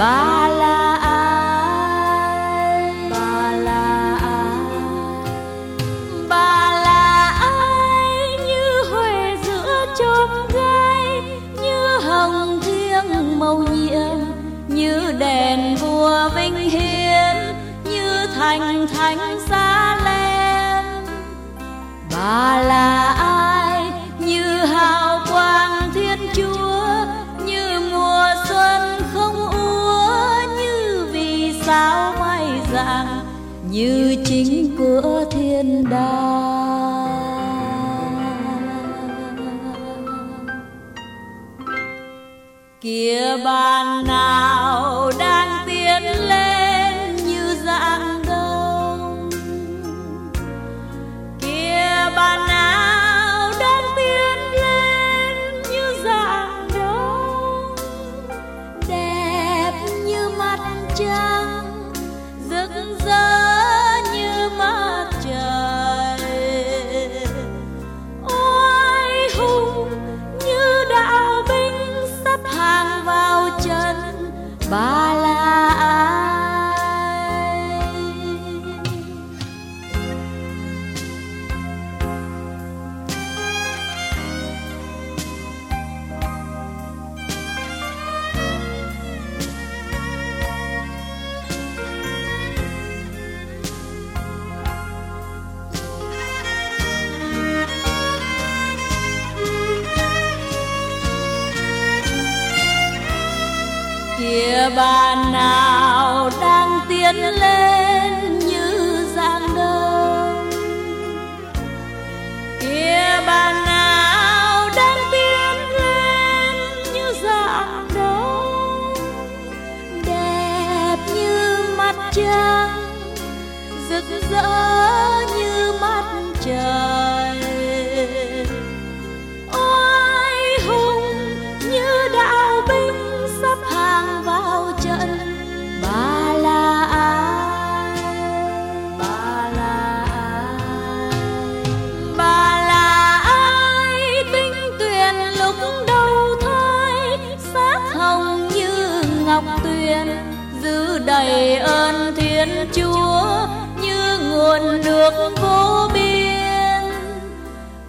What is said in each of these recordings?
bà là ai. Bà là ai. Bà là ai như huệ giữa chốn gai, như hồng thiêng màu nhiệm, như đèn vua vinh hiến như thành thánh xa sao mai dạng như chính cửa thiên đàng kia bàn nào đang tiến lên như dạng đông? Kia bàn nào đang tiến lên như dạng đông? Đẹp như mặt trời. Kia bàn nào đang tiến lên? Ngọc tuyền, giữ đầy ơn thiên chúa như nguồn nước vô biên.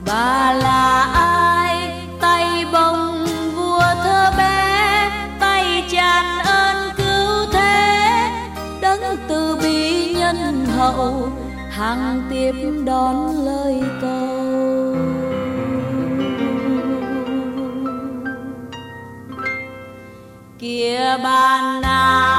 Bà là ai? Tay bồng vua thơ bé, tay tràn ơn cứu thế. Đấng từ bi nhân hậu, hàng tiếp đón lời cầu. Kia bàn nào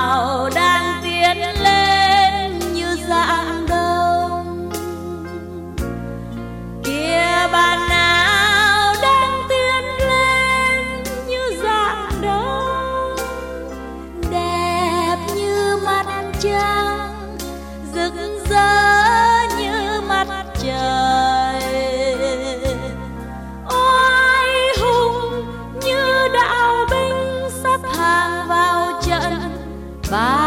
Bye.